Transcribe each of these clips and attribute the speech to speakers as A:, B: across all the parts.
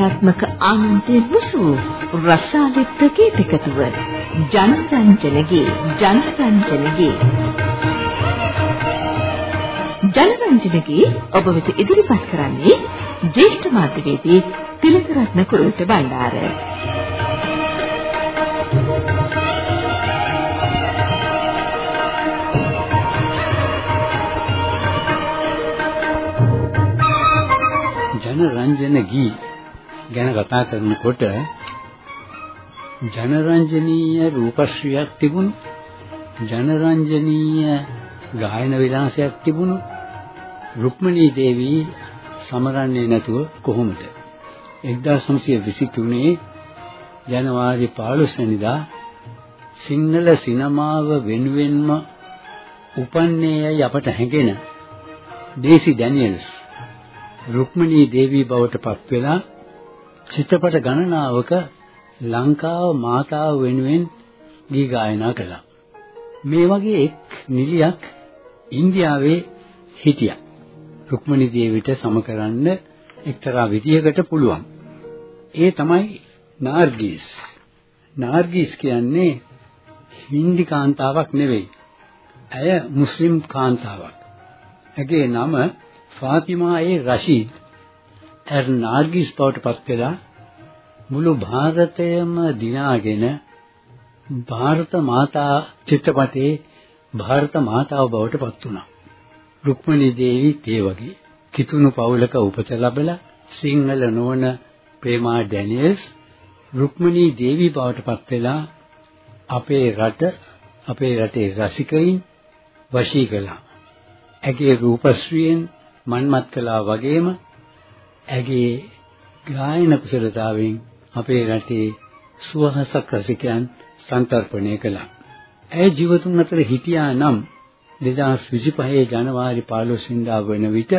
A: සෞන්දර්යාත්මක ආනන්දයේ මුසු රසාලිත් ගීතකතුව ජනරංජනගේ ජනරංජනගේ. ජනරංජනගේ ඔබ වෙත ඉදිරිපත් කරන්නේ ජේෂ්ඨ මාධ්‍යවේදී තිලකරත්න කුරුල්ට බණ්ඩාර.
B: ජනරංජන ගී ගැන කතා කරනකොට ජනරංජනීය රූපශ්‍රියක් තිබුණු ජනරංජනීය ගායන විලාසයක් තිබුණු රුක්මනී දේවී සමරන්නේ නැතුව කොහොමද? 1923 ජනවාරි 15 වෙනිදා සිංහල සිනමාව වෙනුවෙන්ම උපන්නේයයි අපට හැඟෙන දේසි ඩැනියල්ස් රුක්මනී දේවී බවට පත් වෙලා චිත්‍රපට ගණනාවක ලංකාව මාතාව වෙනුවෙන් ගී ගායනා කළා. මේ වගේ එක් නිලියක් ඉන්දියාවේ හිටියා. රුක්මනී දේවිට සම කරන්න එක්තරා විදියකට පුළුවන්. ඒ තමයි නාර්ගිස්. නාර්ගිස් කියන්නේ හින්දි කාන්තාවක් නෙවෙයි. ඇය මුස්ලිම් කාන්තාවක්. ඇගේ නම ෆාතිමා ඒ රෂීද්. ඇර් නාර්ගිස් බවට පත් වෙලා මුළු ಭಾರತයම දිනාගෙන ಭಾರತ මාතා චිත්‍රපටයේ ಭಾರತ මාතාව බවට පත් වුණා. රුක්මනී දේවී ඒ වගේ කිතුණු පවුලක උපත ලැබලා සිංහල නොවන ප්‍රේමා ඩැනියල්ස් රුක්මනී දේවී බවට පත් වෙලා අපේ රට අපේ රටේ රසිකයින් වශී කළා. ඇගේ රූපශ්‍රීයෙන් මන්මත් කළා වගේම ඇගේ ගායන කුසලතාවෙන් අපේ රටේ සුවහසක් රසිකයන් සංතරපණය කළා. ඇය ජීවතුන් අතර හිටියා නම් 2025 ජනවාරි 15 වෙනිදා වන විට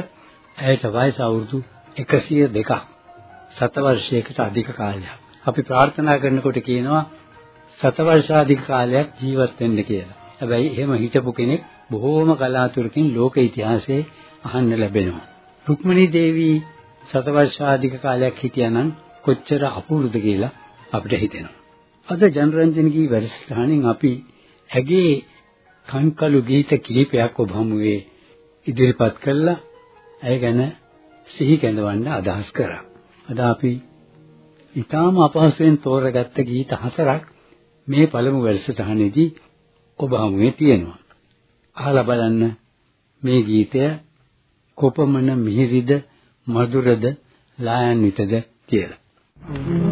B: ඇයට වයස අවුරුදු 102ක්. සත වර්ෂයකට අධික කාලයක්. අපි ප්‍රාර්ථනා කරනකොට කියනවා සත වර්ෂාධික කාලයක් ජීවත් වෙන්න කියලා. හැබැයි එහෙම හිටපු කෙනෙක් බොහෝම කලාතුරකින් ලෝක ඉතිහාසයේ අහන්න ලැබෙනවා. රුක්මනී දේවී සත වර්ෂාධික කාලයක් හිටියානම් කොච්චර අපූර්වද කියලා අපිට හිතෙනවා. අද ජනරන්ජන්ගේ වැඩසටහනින් අපි ඇගේ කන්කලු ගීත කිහිපයක් ඔබ හමුවේ ඉදිරිපත් කළා. ඇය ගැන සිහි කැඳවන්න අදහස් කරා. අද අපි ඊටාම අපහසුයෙන් තෝරගත්ත ගීත හතරක් මේ පළමු වැඩසටහනේදී ඔබ හමුවේ තියෙනවා. අහලා බලන්න මේ ගීතය කොපමණ මිහිරිද මధుරද ලායන්විතද කියලා.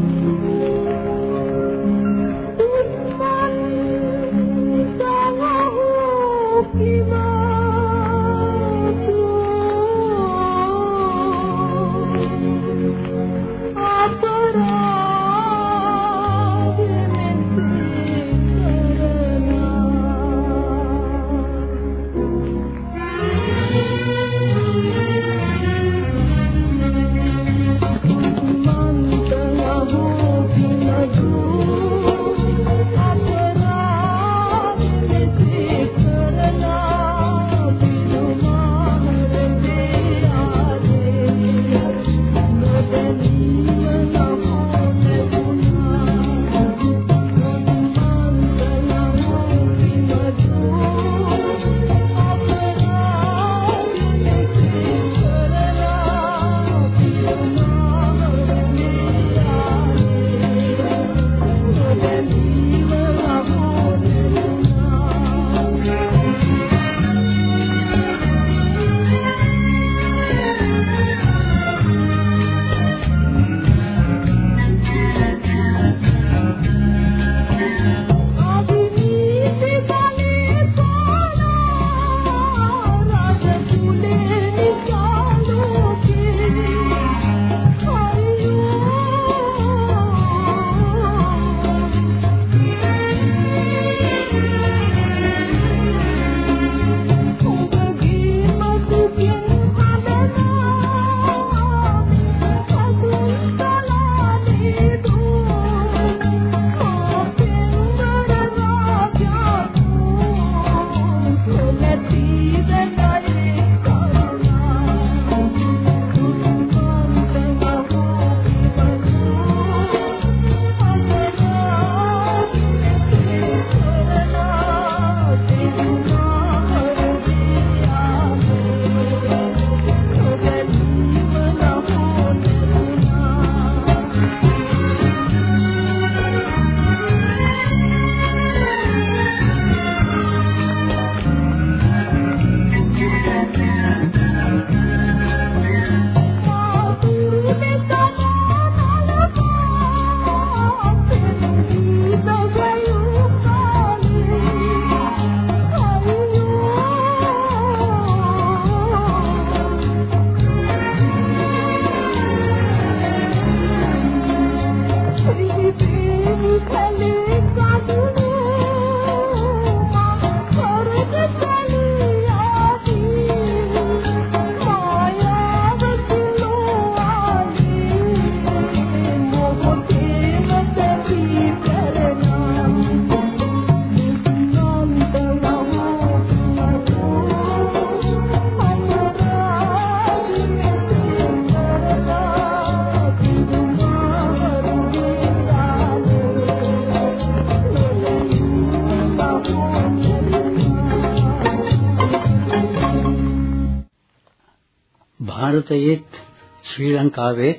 B: ಭಾರತಯೇತ್ ශ්‍රී ලංකාවේ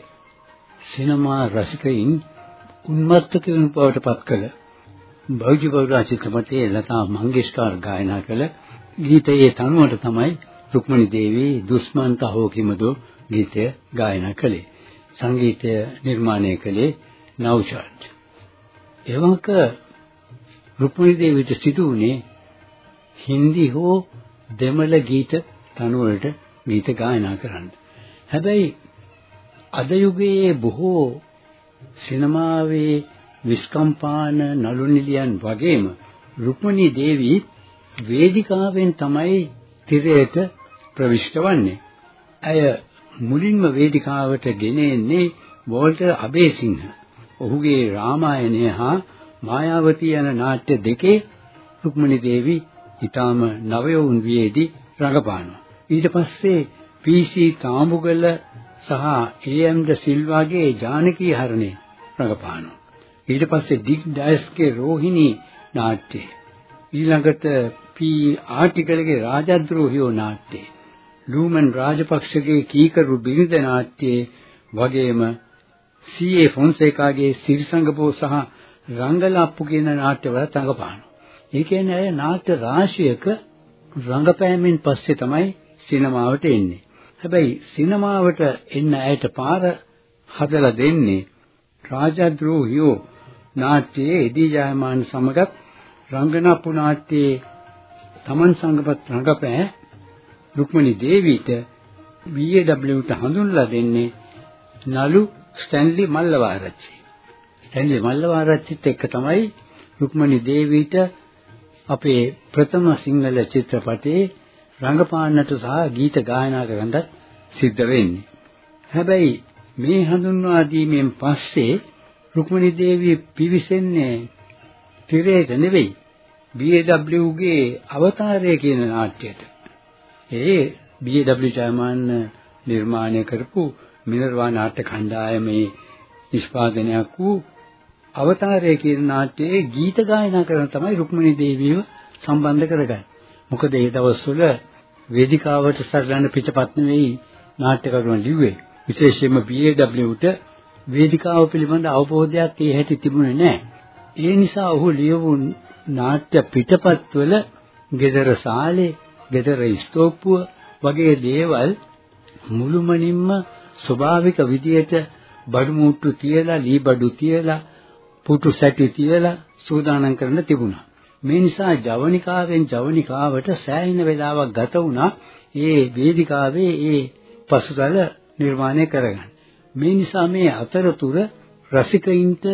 B: සිනමා රසිකයින් උන්මත්ත කෙනෙකු බවට පත් කළ භෞජ බෞරා චිත්‍රපටයේ ලතා මංගেশකර් ගායනා කළ ගීතයේ තනුවට තමයි රුක්මනී දේවි දුස්මන්ත හෝකිමදෝ ගීතය ගායනා කළේ. සංගීතය නිර්මාණය කළේ නව්ෂාඩ් එවක රුක්මනී දේවිට සිදු වුණේ හින්දි හෝ දෙමළ ගීත තනුවලට ගීත ගායනා කරන්න. හැබැයි අද යුගයේ බොහෝ සිනමාවේ විස්කම්පාන නළු නිලියන් වගේම රුක්මනී දේවී වේදිකාවෙන් තමයි තිරයට ප්‍රවිෂ්ඨ වන්නේ. ඇය මුලින්ම වේදිකාවට ගෙන එන්නේ වෝල්ටර් අබේසිංහ. ඔහුගේ රාමායනය හා මායාවතී යන නාට්‍ය දෙකේ රුක්මනී දේවී ඊටාම නවයවුන් වියේදී රඟපානවා. ඊට පස්සේ පී.සී. තාඹුගල සහ ඒ.එම්. ද සිල්වාගේ ජානකී හරණේ රඟපානවා. ඊට පස්සේ ඩික් ඩයස්ගේ රෝහිණී නාට්‍යය. ඊළඟට පී ආටිකලගේ රාජද්‍රෝහියෝ නාට්‍යය. ලූමන් රාජපක්ෂගේ කීකරු බිරිඳ නාට්‍යයේ වගේම සී.ඒ. ෆොන්සේකාගේ සිරිසංගපෝ සහ රංගලප්පු කියන නාට්‍යවල රඟපානවා. ඒ කියන්නේ අය නාට්‍ය රාශියක රංගපෑමෙන් පස්සේ තමයි සිනමාවට එන්නේ. හැබැයි සිනමාවට එන්න ඇයට පාර හදලා දෙන්නේ රාජද්‍රෝහියෝ නාට්‍යයේ එදී ජයමාන සමගත් රංගනප්පු නාට්‍යයේ තමන් සංගපත් රංගපෑ රුක්මනී දේවීට BAW-ට හඳුන්ලා දෙන්නේ නලු ස්ටැන්ලි මල්ලවාරච්චි. ස්ටැන්ලි මල්ලවාරච්චිත් එක්ක තමයි රුක්මනී දේවීට අපේ ප්‍රථම සිංහල චිත්‍රපටයේ රංගපාන්නට සහ ගීත ගායනා කරන්නත් සිද්ධ වෙන්නේ. හැබැයි මේ හඳුන්වා දීමෙන් පස්සේ රුක්මනී දේවිය පිවිසෙන්නේ තිරයට නෙවෙයි BAW-ගේ අවතාරය කියන නාට්‍යයට. ඒ BAW ජයමාන්න නිර්මාණය කරපු මිනර්වා නාට්‍ය කණ්ඩායමේ නිෂ්පාදනයක් වූ අවතාරය කියන නාට්‍යයේ ගීත ගායනා කරන තමයි රුක්මනී දේවියව සම්බන්ධ කරගන්නේ. මොකද ඒ දවස්වල වේදිකාවට සරලන පිටපත් නෙවෙයි නාට්‍යකරුවන් ලිව්වේ. විශේෂයෙන්ම BAW-ට වේදිකාව පිළිබඳ අවබෝධයක් ඒ හැටි තිබුණේ නැහැ. ඒ නිසා ඔහු ලියවු නාට්‍ය පිටපත්වල gedara සාලේ, gedara ස්තෝප්පුව වගේ දේවල් මුළුමනින්ම ස්වභාවික විදියට බඩු මුට්ටු තියලා, ලී බඩු තියලා, පුටු සැටි තියලා සූදානම් කරන්න තිබුණා. මේ නිසා ජවනිකාවෙන් ජවනිකාවට සෑහෙන වෙලාවක් ගත වුණා ඒ වේදිකාවේ ඒ පසුතල නිර්මාණය කරගන්න. මේ නිසා මේ අතරතුර රසිකයින්ට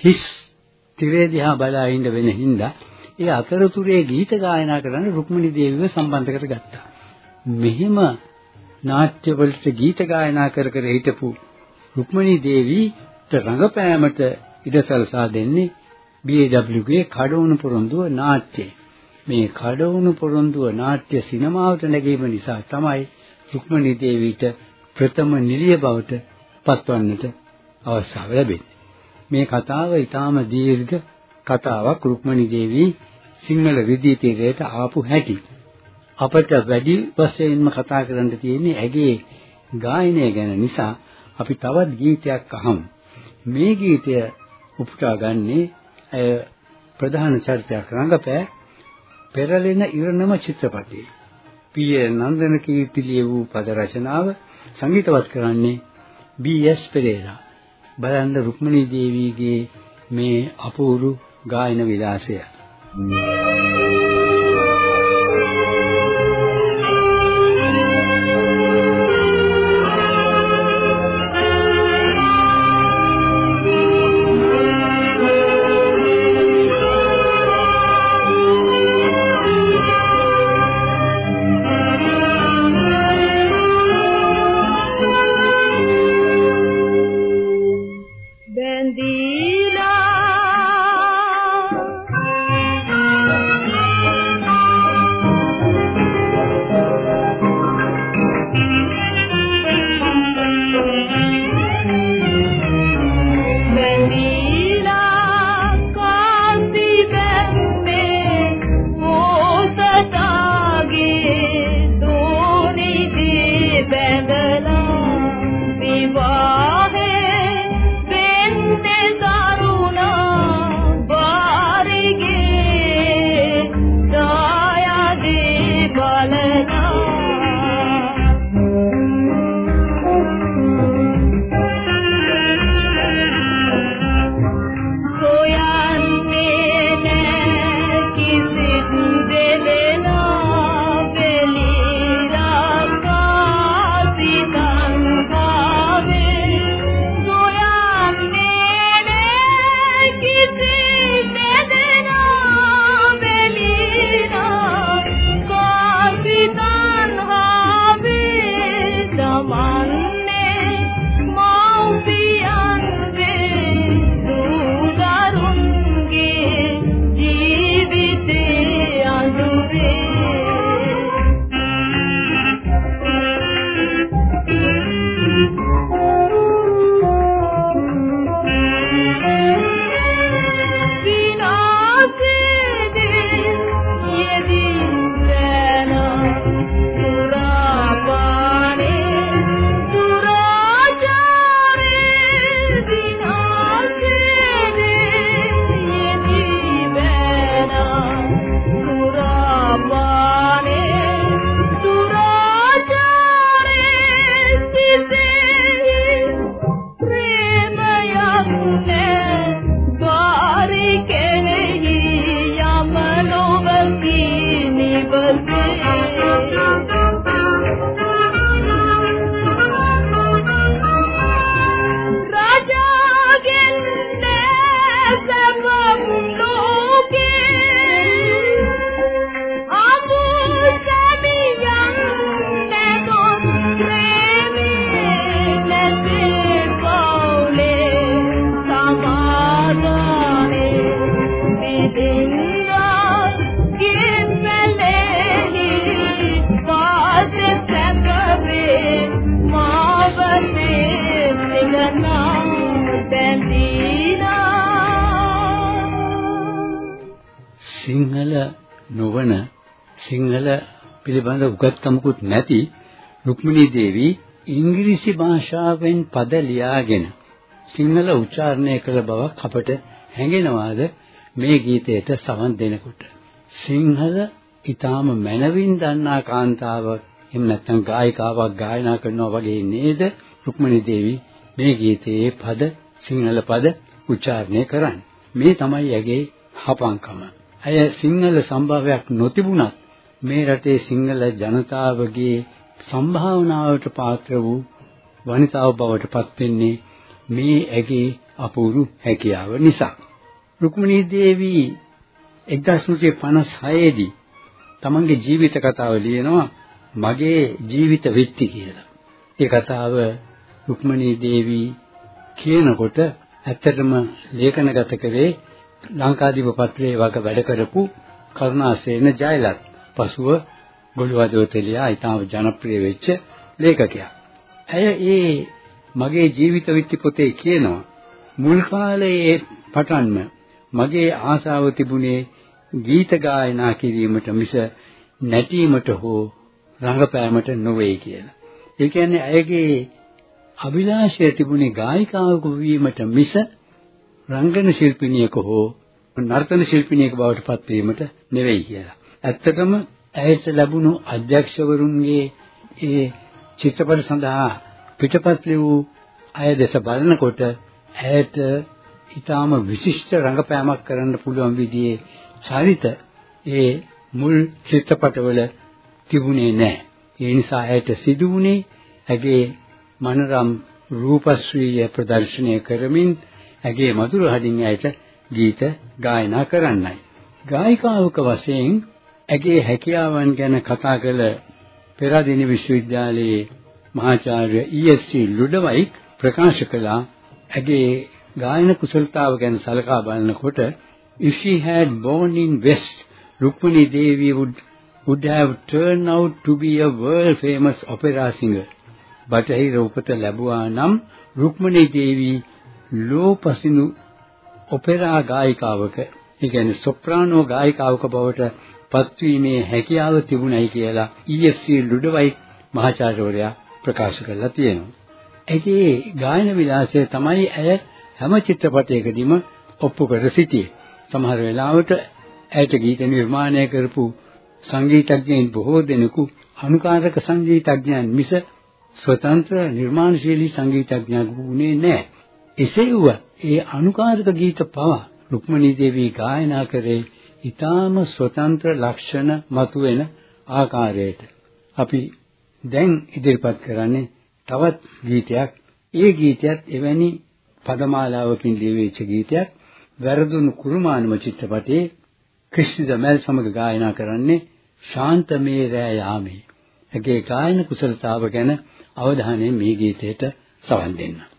B: හිස් තිරේ දිහා බලා ඉන්න වෙන හින්දා ඒ අතරතුරේ ගීත ගායනා කරන රුක්මනී දේවිව සම්බන්ධ කරගත්තා. මෙහිම නාට්‍යවලට ගීත ගායනා කර කර හිටපු රුක්මනී දේවීට රංගපෑමට ඉඩ සලසා දෙන්නේ BAW-ගේ කඩවුණු පොරොන්දුව නාට්‍යය. මේ කඩවුණු පොරොන්දුව නාට්‍ය සිනමාවට නැගීම නිසා තමයි රුක්මනී දේවීට ප්‍රථම නිලිය බවට පත්වන්නට අවස්ථාව ලැබෙන්නේ. මේ කතාව ඊටාම දීර්ඝ කතාවක් රුක්මනී දේවී සිංහල විද්‍යාතිරයට ආපු හැටි. අපට වැඩි වශයෙන්ම කතා කරන්න තියෙන්නේ ඇගේ ගායනය ගැන නිසා අපි තවත් ගීතයක් අහමු. මේ ගීතය උපුටා ගන්නේ ඇය ප්‍රධාන චරිතයක් රංගපෑ පෙරලෙන ඉරණම චිත්‍රපටයේ. පී.ඒ. නන්දන කීර්ති ලියවූ පද රචනාව සංගීතවත් කරන්නේ බී.එස්. පෙරේරා. බලන්න රුක්මනී දේවීගේ මේ අපූර්ව ගායන විලාසය. Thank you. Andy. සිංහල නොවන සිංහල පිළිබඳ උගත්කමකුත් නැති රුක්මිණී දේවී ඉංග්‍රීසි භාෂාවෙන් පද ලියාගෙන සිංහල උච්චාරණය කළ බවක් අපට හැඟෙනවාද? මේ ගීතයට සවන් දෙනකොට. සිංහල ඊටාම මනවින් දන්නා කාන්තාවක් එහෙම නැත්නම් ගායිකාවක් ගායනා කරනවා වගේ නේද? රුක්මනී දේවී මේ ගීතයේ පද සිංහල පද උච්චාරණය කරන්නේ. මේ තමයි ඇගේ හපංකම. අය සිංහල සම්භාවයක් නොතිබුණත් මේ රටේ සිංහල ජනතාවගේ සම්භාවනාවට පාත්‍ර වූ වනිතාව බවට පත් වෙන්නේ මේ ඇගේ අපූරු හැකියාව නිසා රුක්මනී දේවී 1956 දී තමන්ගේ ජීවිත කතාව ලියනවා මගේ ජීවිත විත්ති කියලා. ඒ කතාව රුක්මනී දේවී කියනකොට ඇත්තටම ලේඛනගත කරේ ලංකාදීප පත්‍රයේ වග වැඩ කරපු කරුණාසේන ජයලත්. පසුව ගොළුවදෝතලියා ඊටම ජනප්‍රිය වෙච්ච ලේඛකයා. ඇය ඒ මගේ ජීවිත විත්ති පොතේ කියනවා මුල් කාලයේ පටන්ම මගේ ආසාව තිබුණේ ගීත ගායනා කිරීමට මිස නැටීමට හෝ රංගපෑමට නොවේ කියලා. ඒ කියන්නේ ඇයගේ අභිලාෂය තිබුණේ ගායිකාවක වීමට මිස රංගන ශිල්පිනියක හෝ නර්තන ශිල්පිනියක බවට පත් වීමට නෙවෙයි කියලා. ඇත්තටම ඇයට ලැබුණු අධ්‍යක්ෂවරුන්ගේ ඒ චිත්‍රපට සඳහා පිටපත් ලියූ අය දෙස බලනකොට ඇයට ඊටාම විශිෂ්ට රංගපෑමක් කරන්න පුළුවන් විදිහේ චරිත ඒ මුල් චිත්‍රපටවල තිබුණේ නැහැ. ඒ නිසා ඇයට සිදු වුණේ ඇගේ මනරම් රූපශ්‍රීය ප්‍රදර්ශනය කරමින් ඇගේ මధుර හදින් ඇයට ගීත ගායනා කරන්නයි. ගායිකාවක වශයෙන් ඇගේ හැකියාවන් ගැන කතා කළ පෙරදින විශ්වවිද්‍යාලයේ මහාචාර්ය ඊ.එස්.සී. ලුඩවයික් ප්‍රකාශ කළා ඇගේ ගායන කුසලතාව ගැන සලකා බලනකොට if she had born in west Rukmani Devi would would have turned out to be a world famous opera singer බටහිර උපත ලැබුවා නම් රුක්මනී දේවී ලෝපසිනු ඔපෙරා ගායිකාවක ඒ කියන්නේ සොප්‍රානෝ ගායිකාවක බවට පත්වීමේ හැකියාව තිබුණයි කියලා ඊ.එස්.සී. ලුඩවයි මහාචාර්යවරයා ප්‍රකාශ කරලා තියෙනවා. ඒකේ ගායන විලාසය තමයි ඇය හැම චිත්‍රපටයකදීම ඔප්පු කර සිටියේ. සමහර වෙලාවට ඇයට ගීත නිර්මාණය කරපු සංගීතඥයින් බොහෝ දෙනෙකු අනුකාරක සංගීතඥයන් මිස ස්වතන්ත්‍ර නිර්මාණශීලී සංගීතඥයෙකු වුණේ නැහැ. එසේ වුවත් ඒ අනුකාරක ගීත පවා රුක්මනී දේවී ගායනා කරේ ඊටාම ස්වතන්ත්‍ර ලක්ෂණ මතුවෙන ආකාරයට. අපි දැන් ඉදිරිපත් කරන්නේ තවත් ගීතයක්. ඒ ගීතයත් එවැනි පදමාලාවකින් ලියවිච්ච ගීතයක්. වැරදුණු කුරුමානම චිත්‍රපටයේ ක්‍රිෂ්ණ දමල් සමග ගායනා කරන්නේ ශාන්තමේ රෑ යාමේ. ඇගේ ගායන කුසලතාව ගැන අවධානයෙන් මේ ගීතයට සවන් දෙන්න.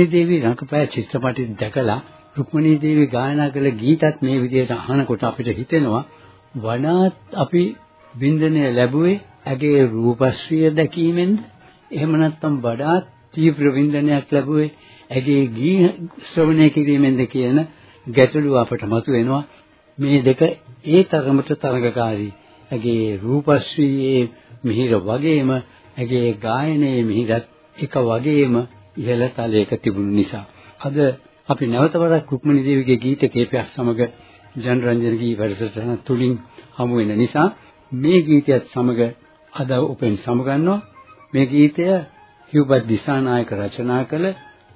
C: රුක්මනී දේවී රංගපෑ චිත්‍රපටි දැකලා රුක්මනී දේවී ගායනා කළ ගීතත් මේ විදිහට අහනකොට අපිට හිතෙනවා වඩාත් අපි වින්දනය ලැබුවේ ඇගේ රූපශ්‍රිය දැකීමෙන්ද? එහෙම නැත්නම් වඩාත් තීව්‍ර වින්දනයක් ලැබුවේ ඇගේ ගී ශ්‍රවණය කිරීමෙන්ද? කියන ගැටලුව අපට මතුවෙනවා. මේ දෙක ඒ තරමට තරඟකාරී. ඇගේ රූපශ්‍රීයේ මිහිර වගේම ඇගේ ගායනයේ මිහිරත් එක වගේම ඉහළ තලයක තිබුණු නිසා. අද අපි නැවත වරක් රුක්මනී දේවිගේ ගීත කීපයක් සමග ජනරන්ජන ගී වැඩසටහන තුලින් හමු වෙන නිසා මේ ගීතයත් සමග අද ඔපෙන් සමගන්නවා මේ ගීතය හිව්බත් දිසානායක රචනා කළ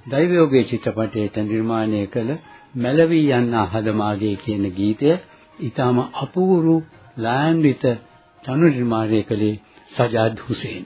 C: දෛවයෝගයේ චිත්‍රපටයට නිර්මාණය කළ මැලවී යන්නා හදමාගේ කියන ගීතය ඊටම අපූර්ව ලායන්විත තනු නිර්මාණය කළේ සජාද් හුසේන්.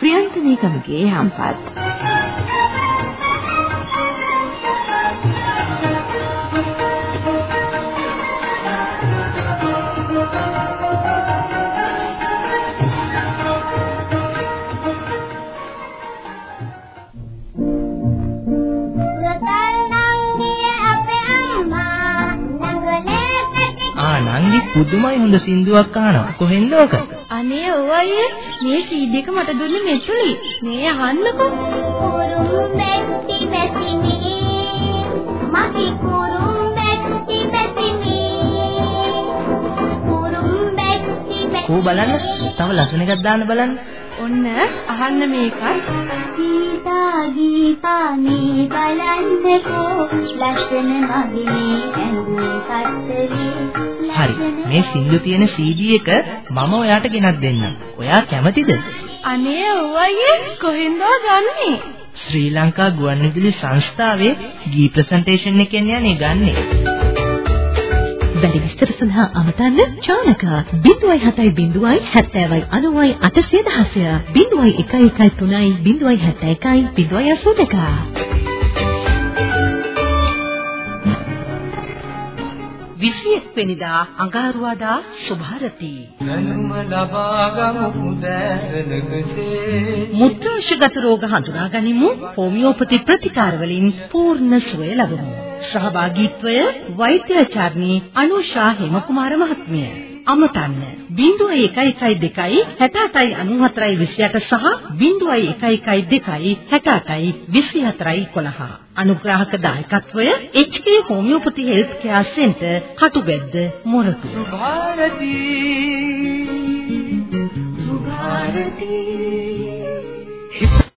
A: ප්‍රියන්ත නීගමගේ හම්පත්
D: පුදුමයි හොඳ සින්දුවක් අහනවා. කොහෙන්ද ඔක?
E: අනේ ඔවයි මේ CD එක මට දුන්නේ මෙතුලි. මේ අහන්නකෝ. කුරුම් බැටි බැසිමි. මගේ කුරුම් බැටි බැසිමි.
D: කුරුම් බැටි බැසිමි. කෝ බලන්න. තව ලස්සන එකක් දාන්න බලන්න.
E: ඔන්න අහන්න මේකත්.
F: ගීතා ගීතා මේ බලන්නකෝ ලස්සන මගේ ඇඳුම් කතරේ
D: හරි. මේ සින්දු තියෙන CD එක මම ඔයාට ගෙනත් දෙන්නම්. ඔයා කැමතිද?
E: අනේ ඔව්වයියේ කොහෙන්ද ගන්නේ?
D: ශ්‍රී ලංකා ගුවන්විදුලි සංස්ථාවේ ගී ප්‍රසන්ටේෂන් එකෙන් යන්නේ ගන්නේ.
A: වැඩි විස්තර සඳහා අමතන්න චානක 0.7 70යි 90යි 816 0.113යි 0.71යි 0.82 21 වෙනිදා අඟහරුවාදා සුභාරති.
D: නනුම ලබා ගමු පුදෑසනකසේ
A: මුත්‍රාශයගත රෝග හඳුනා ගනිමු. හෝමියෝපති ප්‍රතිකාර වලින් පූර්ණ සුවය ලබමු සහභාගීත්වය වෛද්‍යාචාර්ය අනුෂා හේමකුමාර මහත්මිය. අමතන්න. 0112 68යි 94යි 28 සහ 0112 68යි 24යි 11 අනුග්‍රාහක දායකත්වය HK homeopathy health care centre Katubedda Moratu
D: Subharathi Subharathi